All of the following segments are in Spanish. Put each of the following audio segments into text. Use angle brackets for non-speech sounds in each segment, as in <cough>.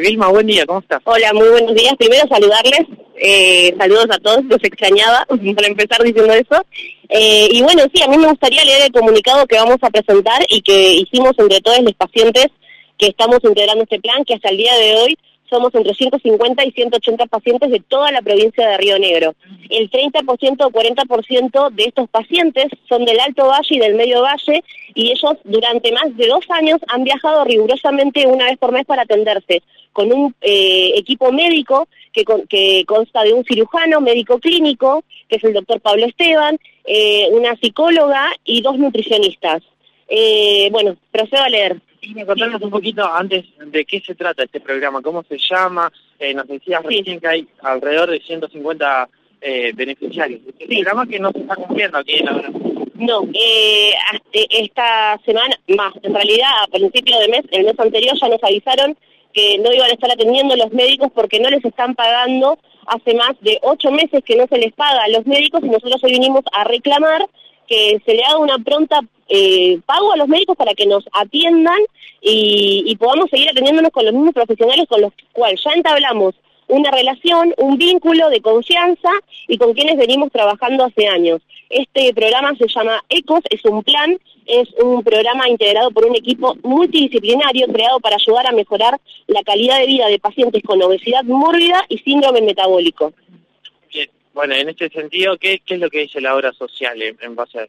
Vilma, buen día, ¿cómo estás? Hola, muy buenos días. Primero saludarles, eh, saludos a todos, los extrañaba, <laughs> para empezar diciendo eso. Eh, y bueno, sí, a mí me gustaría leer el comunicado que vamos a presentar y que hicimos entre todos los pacientes que estamos integrando este plan, que hasta el día de hoy somos entre 150 y 180 pacientes de toda la provincia de Río Negro. El 30% o 40% de estos pacientes son del Alto Valle y del Medio Valle y ellos durante más de dos años han viajado rigurosamente una vez por mes para atenderse con un eh, equipo médico que, que, consta de un cirujano médico clínico, que es el doctor Pablo Esteban, eh, una psicóloga y dos nutricionistas. Eh, bueno, procedo a leer. Dime, contanos un poquito antes de qué se trata este programa, cómo se llama. Eh, nos decías recién que hay alrededor de 150 eh, beneficiarios. Este programa que no se está cumpliendo aquí en la No, eh, esta semana, más, en realidad a principio de mes, el mes anterior ya nos avisaron que no iban a estar atendiendo los médicos porque no les están pagando hace más de ocho meses que no se les paga a los médicos y nosotros hoy vinimos a reclamar que se le haga una pronta eh, pago a los médicos para que nos atiendan y, y podamos seguir atendiéndonos con los mismos profesionales con los cuales ya entablamos una relación, un vínculo de confianza y con quienes venimos trabajando hace años. Este programa se llama ECOS, es un plan, es un programa integrado por un equipo multidisciplinario creado para ayudar a mejorar la calidad de vida de pacientes con obesidad mórbida y síndrome metabólico. Bueno, en este sentido, ¿qué, qué es lo que dice la obra social en, base?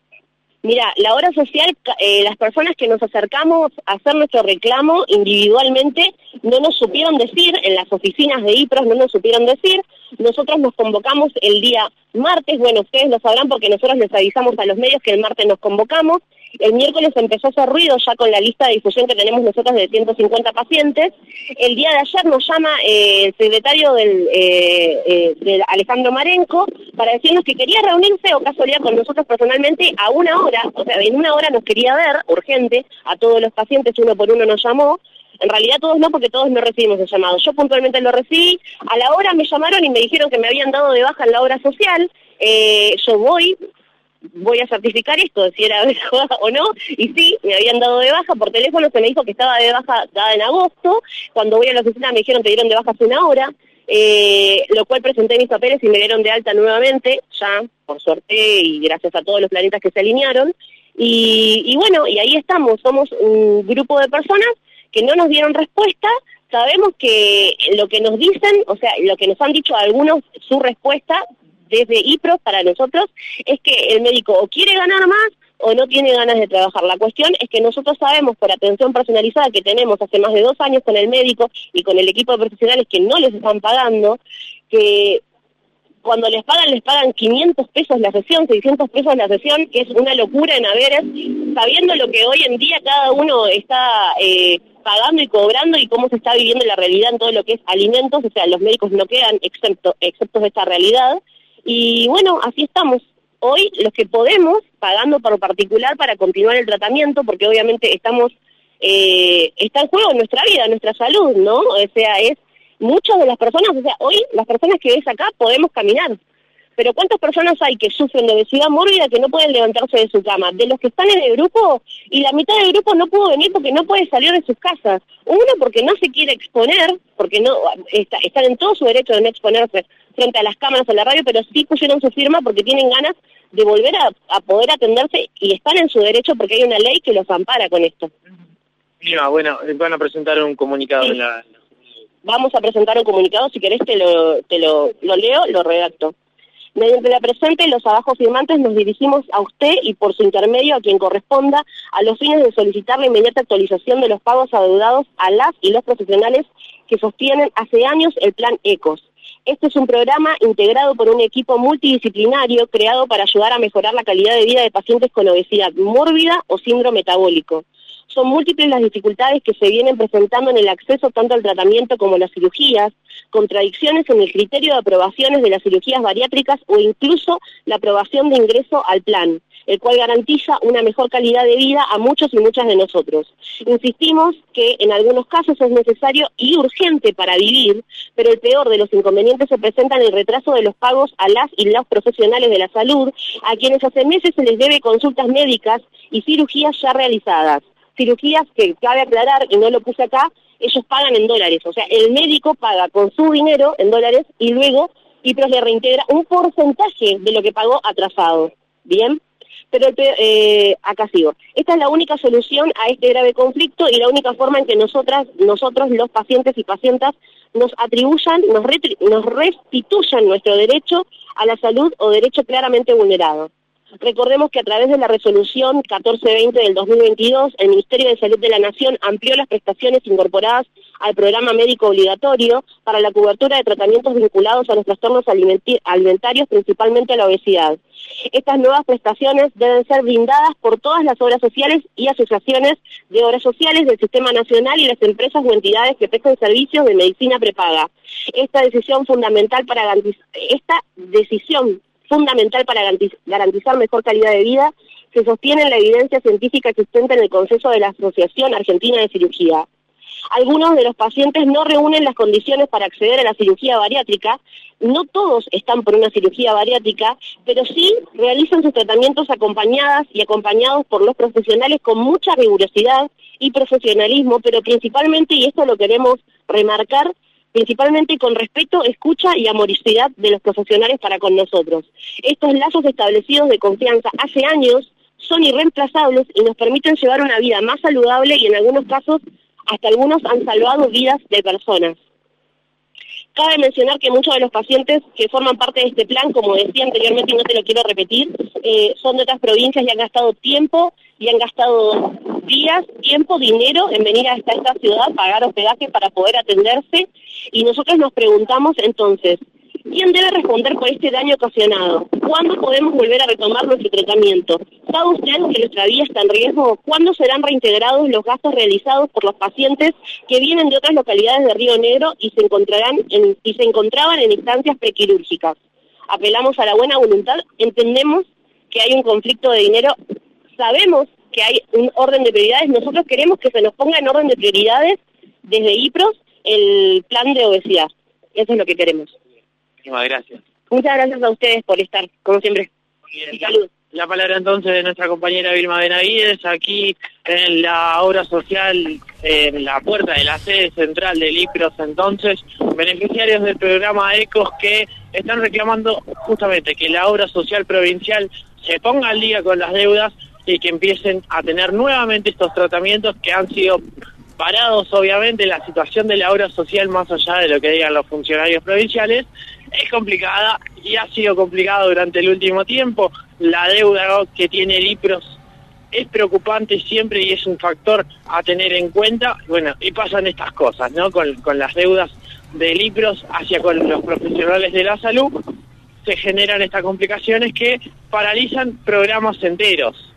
Mira, la obra social, eh, las personas que nos acercamos a hacer nuestro reclamo individualmente no nos supieron decir, en las oficinas de IPROS no nos supieron decir, nosotros nos convocamos el día martes, bueno, ustedes lo sabrán porque nosotros les avisamos a los medios que el martes nos convocamos, el miércoles empezó a hacer ruido ya con la lista de difusión que tenemos nosotros de 150 pacientes. El día de ayer nos llama eh, el secretario del, eh, eh, de Alejandro Marenco para decirnos que quería reunirse o casualidad con nosotros personalmente a una hora, o sea, en una hora nos quería ver, urgente, a todos los pacientes, uno por uno nos llamó. En realidad todos no, porque todos no recibimos el llamado. Yo puntualmente lo recibí. A la hora me llamaron y me dijeron que me habían dado de baja en la obra social. Eh, yo voy, voy a certificar esto, si era <laughs> verdad o no, y sí, me habían dado de baja, por teléfono se me dijo que estaba de baja dada en agosto, cuando voy a la oficina me dijeron que dieron de baja hace una hora, eh, lo cual presenté mis papeles y me dieron de alta nuevamente, ya por suerte y gracias a todos los planetas que se alinearon, y, y bueno, y ahí estamos, somos un grupo de personas que no nos dieron respuesta, sabemos que lo que nos dicen, o sea, lo que nos han dicho algunos, su respuesta desde IPRO para nosotros es que el médico o quiere ganar más o no tiene ganas de trabajar. La cuestión es que nosotros sabemos por atención personalizada que tenemos hace más de dos años con el médico y con el equipo de profesionales que no les están pagando, que cuando les pagan, les pagan 500 pesos la sesión, 600 pesos la sesión, que es una locura en haberes, sabiendo lo que hoy en día cada uno está eh, pagando y cobrando y cómo se está viviendo la realidad en todo lo que es alimentos, o sea, los médicos no quedan excepto, exceptos de esta realidad. Y bueno, así estamos. Hoy los que podemos, pagando por particular para continuar el tratamiento, porque obviamente estamos, eh, está en juego nuestra vida, nuestra salud, ¿no? O sea, es muchas de las personas, o sea, hoy las personas que ves acá podemos caminar, pero ¿cuántas personas hay que sufren de obesidad mórbida que no pueden levantarse de su cama? De los que están en el grupo, y la mitad del grupo no pudo venir porque no puede salir de sus casas. Uno porque no se quiere exponer, porque no está, están en todo su derecho de no exponerse frente a las cámaras o la radio, pero sí pusieron su firma porque tienen ganas de volver a, poder atenderse y están en su derecho porque hay una ley que los ampara con esto. Mira, bueno, van a presentar un comunicado en la... Vamos a presentar un comunicado, si querés te lo, te lo, lo leo, lo redacto. Mediante la presente, los abajo firmantes nos dirigimos a usted y por su intermedio a quien corresponda a los fines de solicitar la inmediata actualización de los pagos adeudados a las y los profesionales que sostienen hace años el plan ECOS. Este es un programa integrado por un equipo multidisciplinario creado para ayudar a mejorar la calidad de vida de pacientes con obesidad mórbida o síndrome metabólico. Son múltiples las dificultades que se vienen presentando en el acceso tanto al tratamiento como a las cirugías, contradicciones en el criterio de aprobaciones de las cirugías bariátricas o incluso la aprobación de ingreso al plan el cual garantiza una mejor calidad de vida a muchos y muchas de nosotros. Insistimos que en algunos casos es necesario y urgente para vivir, pero el peor de los inconvenientes se presenta en el retraso de los pagos a las y los profesionales de la salud, a quienes hace meses se les debe consultas médicas y cirugías ya realizadas cirugías que cabe aclarar, y no lo puse acá, ellos pagan en dólares, o sea, el médico paga con su dinero en dólares y luego IPROS le reintegra un porcentaje de lo que pagó atrasado. ¿Bien? Pero eh, acá sigo. Esta es la única solución a este grave conflicto y la única forma en que nosotras, nosotros, los pacientes y pacientas, nos atribuyan, nos, nos restituyan nuestro derecho a la salud o derecho claramente vulnerado. Recordemos que a través de la resolución 1420 del 2022, el Ministerio de Salud de la Nación amplió las prestaciones incorporadas al programa médico obligatorio para la cobertura de tratamientos vinculados a los trastornos alimentarios, principalmente a la obesidad. Estas nuevas prestaciones deben ser brindadas por todas las obras sociales y asociaciones de obras sociales del Sistema Nacional y las empresas o entidades que prestan servicios de medicina prepaga. Esta decisión fundamental para esta decisión fundamental para garantizar mejor calidad de vida se sostiene en la evidencia científica existente en el Consejo de la Asociación Argentina de Cirugía. Algunos de los pacientes no reúnen las condiciones para acceder a la cirugía bariátrica, no todos están por una cirugía bariátrica, pero sí realizan sus tratamientos acompañadas y acompañados por los profesionales con mucha rigurosidad y profesionalismo, pero principalmente, y esto lo queremos remarcar, principalmente con respeto, escucha y amorosidad de los profesionales para con nosotros. Estos lazos establecidos de confianza hace años son irreemplazables y nos permiten llevar una vida más saludable y en algunos casos hasta algunos han salvado vidas de personas. Cabe mencionar que muchos de los pacientes que forman parte de este plan, como decía anteriormente y no te lo quiero repetir, eh, son de otras provincias y han gastado tiempo y han gastado días, tiempo, dinero en venir hasta esta ciudad, pagar hospedaje para poder atenderse. Y nosotros nos preguntamos entonces, ¿quién debe responder por este daño ocasionado? ¿Cuándo podemos volver a retomar nuestro tratamiento? ¿Sabe usted que nuestra vida está en riesgo? ¿Cuándo serán reintegrados los gastos realizados por los pacientes que vienen de otras localidades de Río Negro y se encontrarán y se encontraban en instancias prequirúrgicas? Apelamos a la buena voluntad, entendemos que hay un conflicto de dinero, sabemos que hay un orden de prioridades. Nosotros queremos que se nos ponga en orden de prioridades desde IPROS el plan de obesidad. Eso es lo que queremos. Muchísimas gracias. Muchas gracias a ustedes por estar, como siempre. Bien, La palabra entonces de nuestra compañera Vilma Benavides, aquí en la obra social, en la puerta de la sede central del IPROS, entonces, beneficiarios del programa ECOS que están reclamando justamente que la obra social provincial se ponga al día con las deudas y que empiecen a tener nuevamente estos tratamientos que han sido parados, obviamente, la situación de la obra social, más allá de lo que digan los funcionarios provinciales, es complicada y ha sido complicada durante el último tiempo. La deuda que tiene el IPROS es preocupante siempre y es un factor a tener en cuenta. Bueno, y pasan estas cosas, ¿no? Con, con las deudas del IPROS hacia con los profesionales de la salud, se generan estas complicaciones que paralizan programas enteros.